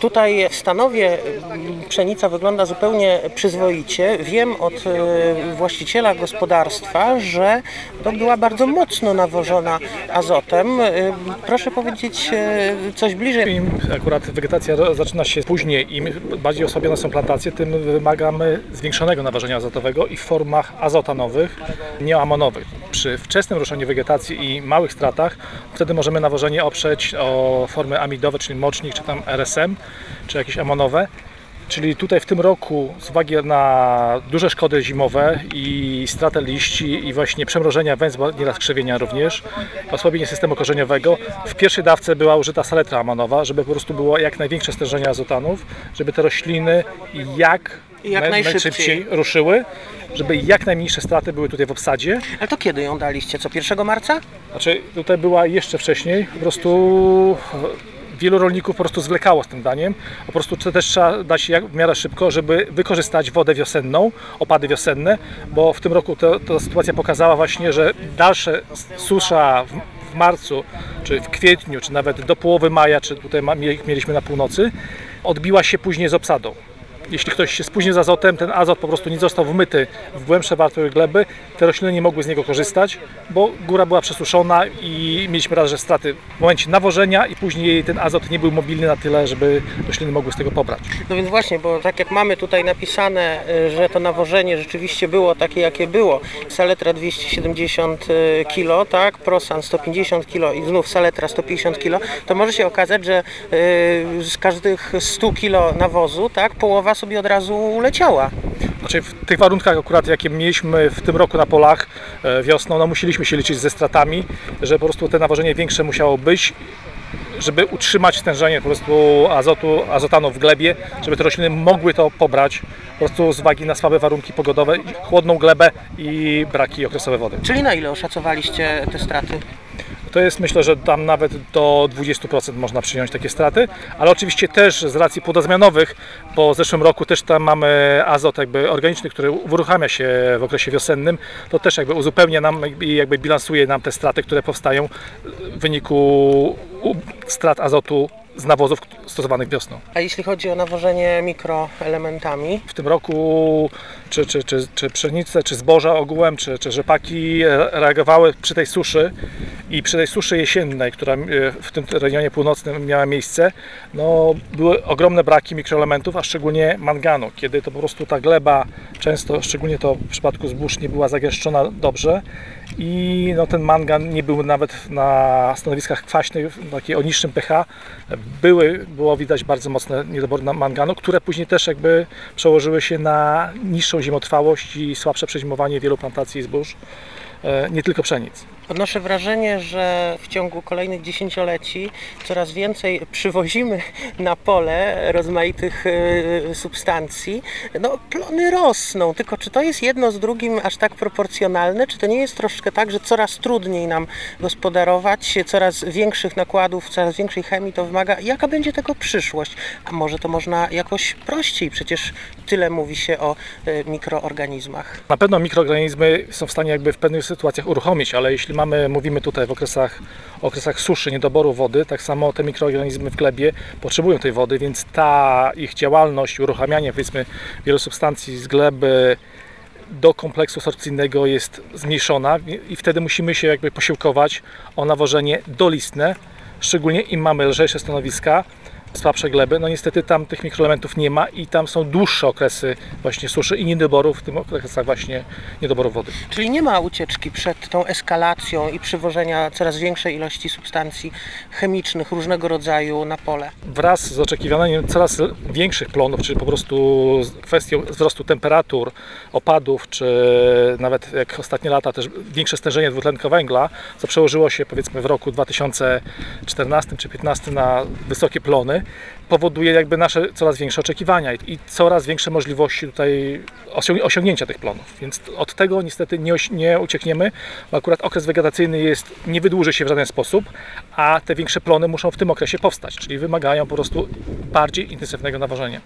Tutaj w Stanowie mm, pszenica wygląda zupełnie przyzwoicie. Wiem od e, właściciela gospodarstwa, że to była bardzo mocno nawożona azotem. E, Proszę powiedzieć e, coś bliżej. Im akurat wegetacja zaczyna się później, im bardziej osłabione są plantacje, tym wymagamy zwiększonego nawożenia azotowego i w formach azotanowych, nie amonowych. Przy wczesnym ruszeniu wegetacji i małych stratach, wtedy możemy nawożenie oprzeć o formy amidowe, czyli mocznik, czy tam RSM, czy jakieś amonowe. Czyli tutaj w tym roku z uwagi na duże szkody zimowe i stratę liści i właśnie przemrożenia węzła, nieraz krzewienia również, osłabienie systemu korzeniowego, w pierwszej dawce była użyta saletra amanowa, żeby po prostu było jak największe stężenie azotanów, żeby te rośliny jak, Jak naj- najszybciej. ruszyły, żeby jak najmniejsze straty były tutaj w obsadzie. Ale to kiedy ją daliście? Co, 1 marca? Znaczy tutaj była jeszcze wcześniej, po prostu wielu rolników po prostu zwlekało z tym daniem. Po prostu to też trzeba dać jak w miarę szybko, żeby wykorzystać wodę wiosenną, opady wiosenne, bo w tym roku to, to sytuacja pokazała właśnie, że dalsze susza w, marcu, czy w kwietniu, czy nawet do połowy maja, czy tutaj mieliśmy na północy, odbiła się później z obsadą. Jeśli ktoś się spóźnił z azotem, ten azot po prostu nie został wmyty w głębsze warstwy gleby, te rośliny nie mogły z niego korzystać, bo góra była przesuszona i mieliśmy raz, że straty w momencie nawożenia i później ten azot nie był mobilny na tyle, żeby rośliny mogły z tego pobrać. No więc właśnie, bo tak jak mamy tutaj napisane, y, że to nawożenie rzeczywiście było takie, jakie było. Saletra 270 kg, tak, Prosan 150 kg i znów saletra 150 kg, to może się okazać, że y, z każdych 100 kg nawozu, tak, połowa sobie od razu leciała. Znaczy w tych warunkach akurat jakie mieliśmy w tym roku na polach e, wiosną, no musieliśmy się liczyć ze stratami, że po prostu te nawożenie większe musiało być, żeby utrzymać stężenie po prostu azotu, azotanu w glebie, żeby te rośliny mogły to pobrać po prostu z uwagi na słabe warunki pogodowe, chłodną glebę i braki okresowe wody. Czyli na ile oszacowaliście te straty? To jest myślę, że tam nawet do 20% można przyjąć takie straty, ale oczywiście też z racji płodozmianowych, bo w zeszłym roku też tam mamy azot jakby organiczny, który uruchamia się w okresie wiosennym, to też jakby uzupełnia nam i jakby bilansuje nam te straty, które powstają w wyniku strat azotu z nawozów stosowanych wiosną. A jeśli chodzi o nawożenie mikroelementami, w tym roku czy, czy, czy, czy pszenice, czy zboża ogółem, czy, czy rzepaki e, reagowały przy tej suszy i przy tej suszy jesiennej, która e, w tym rejonie północnym miała miejsce, no, były ogromne braki mikroelementów, a szczególnie manganu, kiedy to po prostu ta gleba często, szczególnie to w przypadku zbóż, nie była zagęszczona dobrze i no, ten mangan nie był nawet na stanowiskach kwaśnych, takie o niższym pH. Były, było widać bardzo mocne niedobory manganu, które później też jakby przełożyły się na niższą zimotrwałość i słabsze przezimowanie wielu plantacji zbóż, nie tylko pszenic. Odnoszę wrażenie, że w ciągu kolejnych dziesięcioleci coraz więcej przywozimy na pole rozmaitych e, substancji. No, plony rosną, tylko czy to jest jedno z drugim aż tak proporcjonalne? Czy to nie jest troszeczkę tak, że coraz trudniej nam gospodarować, coraz większych nakładów, coraz większej chemii to wymaga? Jaka będzie tego przyszłość? A może to można jakoś prościej? Przecież tyle mówi się o e, mikroorganizmach. Na pewno mikroorganizmy są w stanie jakby w pewnych sytuacjach uruchomić, ale jeśli mamy, mówimy tutaj w okresach, okresach suszy, niedoboru wody, tak samo te mikroorganizmy w glebie potrzebują tej wody, więc ta ich działalność, uruchamianie powiedzmy wielu substancji z gleby do kompleksu sorpcyjnego jest zmniejszona i wtedy musimy się jakby posiłkować o nawożenie dolistne, szczególnie im mamy lżejsze stanowiska, słabsze gleby, no niestety tam tych mikroelementów nie ma i tam są dłuższe okresy właśnie suszy i niedoborów, w tym okresach właśnie niedoboru wody. Czyli nie ma ucieczki przed tą eskalacją i przywożenia coraz większej ilości substancji chemicznych różnego rodzaju na pole. Wraz z oczekiwaniem coraz większych plonów, czyli po prostu z kwestią wzrostu temperatur, opadów, czy nawet jak ostatnie lata też większe stężenie dwutlenku węgla, co przełożyło się powiedzmy w roku 2014 czy 2015 na wysokie plony, powoduje jakby nasze coraz większe oczekiwania i- coraz większe możliwości tutaj osiąg- osiągnięcia tych plonów. Więc od tego niestety nie, nie uciekniemy, bo akurat okres wegetacyjny jest, nie wydłuży się w żaden sposób, a te większe plony muszą w tym okresie powstać, czyli wymagają po prostu bardziej intensywnego nawożenia.